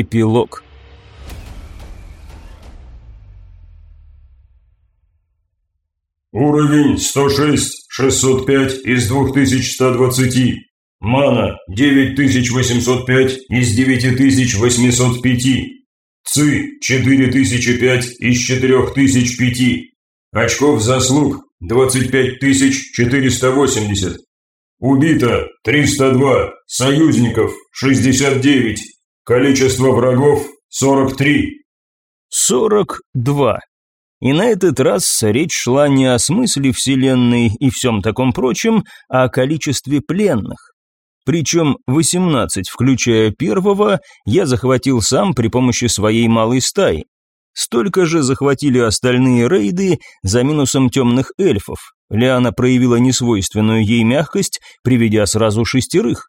Эпилог Уровень 106, 605 из 2120. Мана 9805 из 9805. ЦИ 4005 из 4005. Очков заслуг 25480. Убито 302, союзников 69, количество врагов 43. 42. И на этот раз речь шла не о смысле Вселенной и всем таком прочем, а о количестве пленных. Причем 18, включая первого, я захватил сам при помощи своей малой стаи. Столько же захватили остальные рейды за минусом темных эльфов. Лиана проявила несвойственную ей мягкость, приведя сразу шестерых.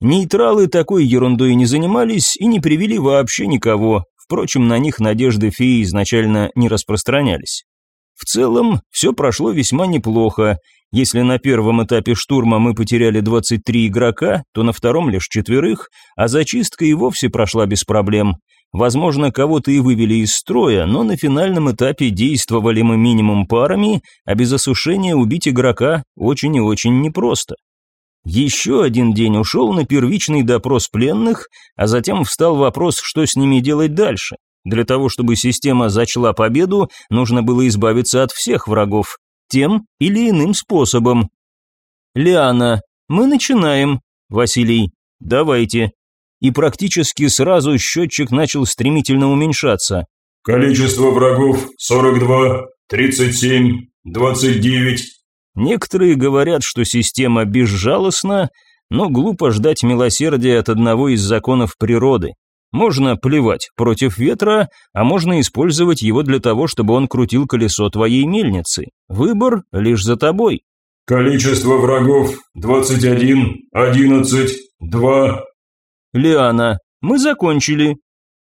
Нейтралы такой ерундой не занимались и не привели вообще никого, Впрочем, на них надежды феи изначально не распространялись. В целом, все прошло весьма неплохо. Если на первом этапе штурма мы потеряли 23 игрока, то на втором лишь четверых, а зачистка и вовсе прошла без проблем. Возможно, кого-то и вывели из строя, но на финальном этапе действовали мы минимум парами, а без осушения убить игрока очень и очень непросто. Еще один день ушел на первичный допрос пленных, а затем встал вопрос, что с ними делать дальше. Для того, чтобы система зачла победу, нужно было избавиться от всех врагов, тем или иным способом. Лиана, мы начинаем. Василий, давайте. И практически сразу счетчик начал стремительно уменьшаться. Количество врагов 42, 37, 29, Некоторые говорят, что система безжалостна, но глупо ждать милосердия от одного из законов природы. Можно плевать против ветра, а можно использовать его для того, чтобы он крутил колесо твоей мельницы. Выбор лишь за тобой. Количество врагов 21, 11, 2. Лиана, мы закончили.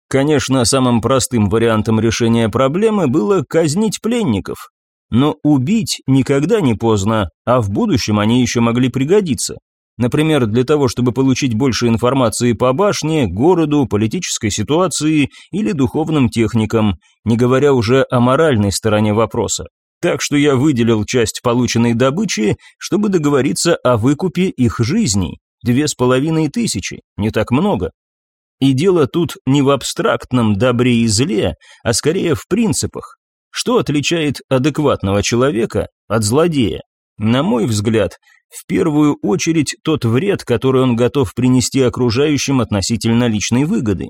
Конечно, самым простым вариантом решения проблемы было казнить пленников. Но убить никогда не поздно, а в будущем они еще могли пригодиться. Например, для того, чтобы получить больше информации по башне, городу, политической ситуации или духовным техникам, не говоря уже о моральной стороне вопроса. Так что я выделил часть полученной добычи, чтобы договориться о выкупе их жизней. Две с половиной тысячи, не так много. И дело тут не в абстрактном добре и зле, а скорее в принципах. Что отличает адекватного человека от злодея? На мой взгляд, в первую очередь тот вред, который он готов принести окружающим относительно личной выгоды.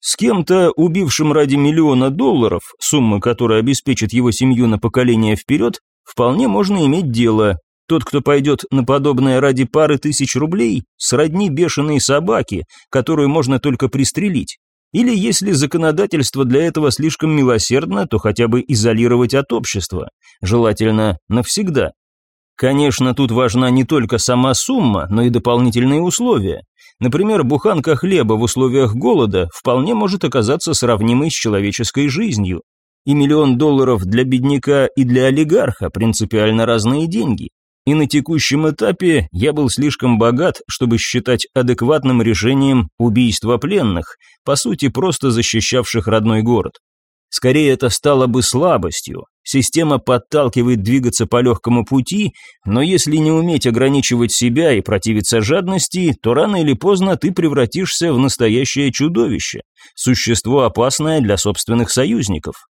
С кем-то, убившим ради миллиона долларов, сумма которая обеспечит его семью на поколение вперед, вполне можно иметь дело. Тот, кто пойдет на подобное ради пары тысяч рублей, сродни бешеной собаке, которую можно только пристрелить. Или если законодательство для этого слишком милосердно, то хотя бы изолировать от общества, желательно навсегда. Конечно, тут важна не только сама сумма, но и дополнительные условия. Например, буханка хлеба в условиях голода вполне может оказаться сравнимой с человеческой жизнью. И миллион долларов для бедняка и для олигарха принципиально разные деньги. И на текущем этапе я был слишком богат, чтобы считать адекватным решением убийство пленных, по сути просто защищавших родной город. Скорее это стало бы слабостью. Система подталкивает двигаться по легкому пути, но если не уметь ограничивать себя и противиться жадности, то рано или поздно ты превратишься в настоящее чудовище, существо опасное для собственных союзников.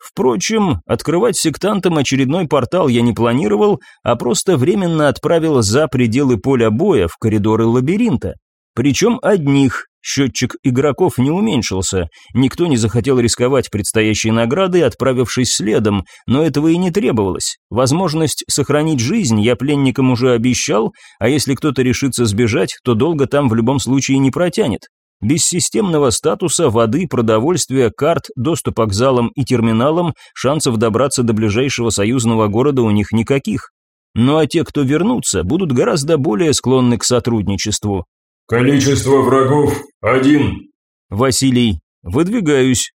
Впрочем, открывать сектантам очередной портал я не планировал, а просто временно отправил за пределы поля боя в коридоры лабиринта. Причем одних, счетчик игроков не уменьшился, никто не захотел рисковать предстоящей наградой, отправившись следом, но этого и не требовалось. Возможность сохранить жизнь я пленникам уже обещал, а если кто-то решится сбежать, то долго там в любом случае не протянет. Без системного статуса, воды, продовольствия, карт, доступа к залам и терминалам шансов добраться до ближайшего союзного города у них никаких. Ну а те, кто вернутся, будут гораздо более склонны к сотрудничеству. Количество врагов – один. Василий, выдвигаюсь.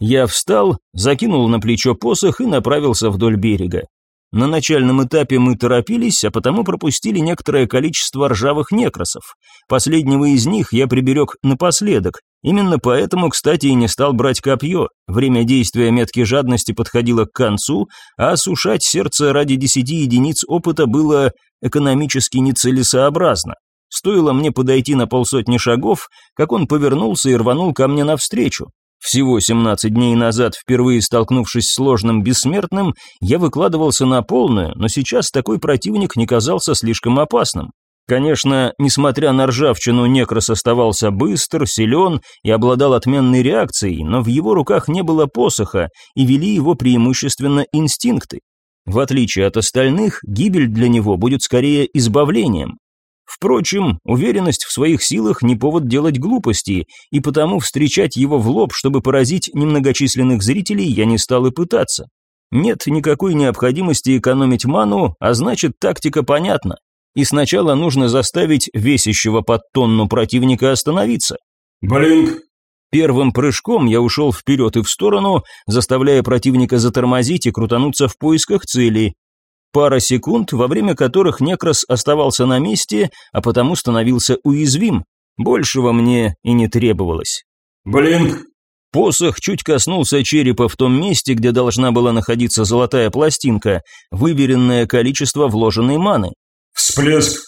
Я встал, закинул на плечо посох и направился вдоль берега. На начальном этапе мы торопились, а потому пропустили некоторое количество ржавых некросов. Последнего из них я приберег напоследок. Именно поэтому, кстати, и не стал брать копье. Время действия метки жадности подходило к концу, а осушать сердце ради десяти единиц опыта было экономически нецелесообразно. Стоило мне подойти на полсотни шагов, как он повернулся и рванул ко мне навстречу. Всего 17 дней назад, впервые столкнувшись с сложным бессмертным, я выкладывался на полную, но сейчас такой противник не казался слишком опасным. Конечно, несмотря на ржавчину, Некрос оставался быстр, силен и обладал отменной реакцией, но в его руках не было посоха, и вели его преимущественно инстинкты. В отличие от остальных, гибель для него будет скорее избавлением. Впрочем, уверенность в своих силах не повод делать глупости, и потому встречать его в лоб, чтобы поразить немногочисленных зрителей, я не стал и пытаться. Нет никакой необходимости экономить ману, а значит тактика понятна. И сначала нужно заставить весящего под тонну противника остановиться. Блинк. Первым прыжком я ушел вперед и в сторону, заставляя противника затормозить и крутануться в поисках цели. Пара секунд, во время которых Некрос оставался на месте, а потому становился уязвим. Большего мне и не требовалось. Блинк. Посох чуть коснулся черепа в том месте, где должна была находиться золотая пластинка, выверенное количество вложенной маны. Всплеск.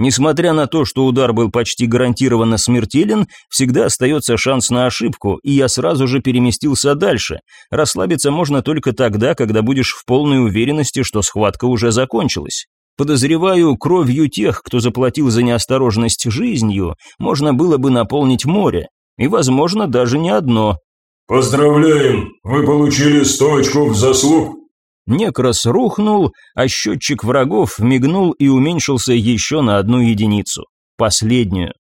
Несмотря на то, что удар был почти гарантированно смертелен, всегда остается шанс на ошибку, и я сразу же переместился дальше. Расслабиться можно только тогда, когда будешь в полной уверенности, что схватка уже закончилась. Подозреваю, кровью тех, кто заплатил за неосторожность жизнью, можно было бы наполнить море. И, возможно, даже не одно. Поздравляем, вы получили 100 очков заслуг. Некрос рухнул, а счетчик врагов мигнул и уменьшился еще на одну единицу. Последнюю.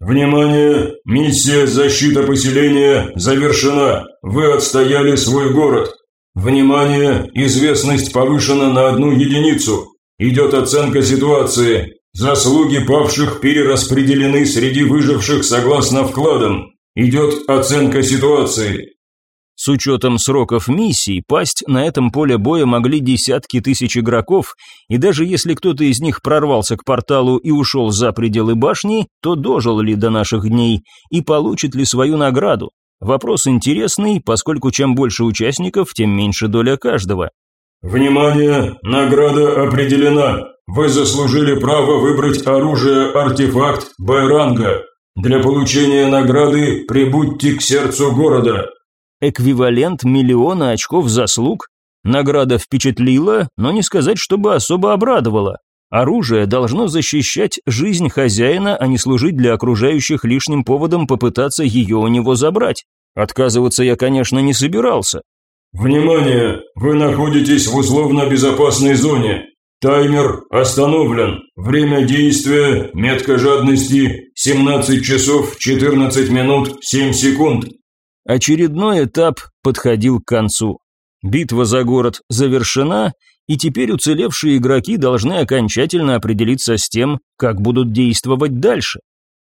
Внимание! Миссия «Защита поселения» завершена. Вы отстояли свой город. Внимание! Известность повышена на одну единицу. Идет оценка ситуации. Заслуги павших перераспределены среди выживших согласно вкладам. Идет оценка ситуации. С учетом сроков миссий, пасть на этом поле боя могли десятки тысяч игроков, и даже если кто-то из них прорвался к порталу и ушел за пределы башни, то дожил ли до наших дней и получит ли свою награду. Вопрос интересный, поскольку чем больше участников, тем меньше доля каждого. Внимание! Награда определена. Вы заслужили право выбрать оружие-артефакт Б-ранга. Для получения награды прибудьте к сердцу города эквивалент миллиона очков заслуг. Награда впечатлила, но не сказать, чтобы особо обрадовала. Оружие должно защищать жизнь хозяина, а не служить для окружающих лишним поводом попытаться ее у него забрать. Отказываться я, конечно, не собирался. Внимание! Вы находитесь в условно-безопасной зоне. Таймер остановлен. Время действия, метка жадности, 17 часов 14 минут 7 секунд. Очередной этап подходил к концу. Битва за город завершена, и теперь уцелевшие игроки должны окончательно определиться с тем, как будут действовать дальше.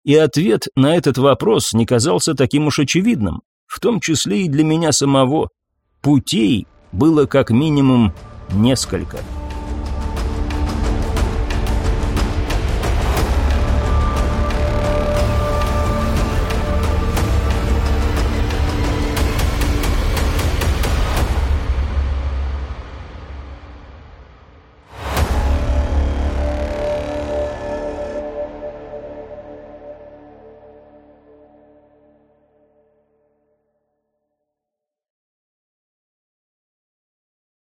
И ответ на этот вопрос не казался таким уж очевидным, в том числе и для меня самого. Путей было как минимум несколько.